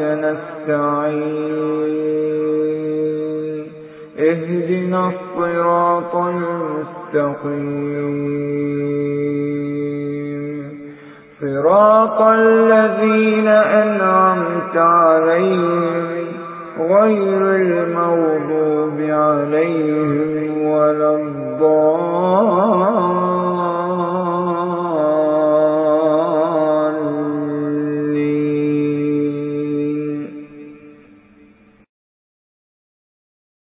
نستعين اهدنا الصراط المستقيم صراط الذين أنعمت عليهم غير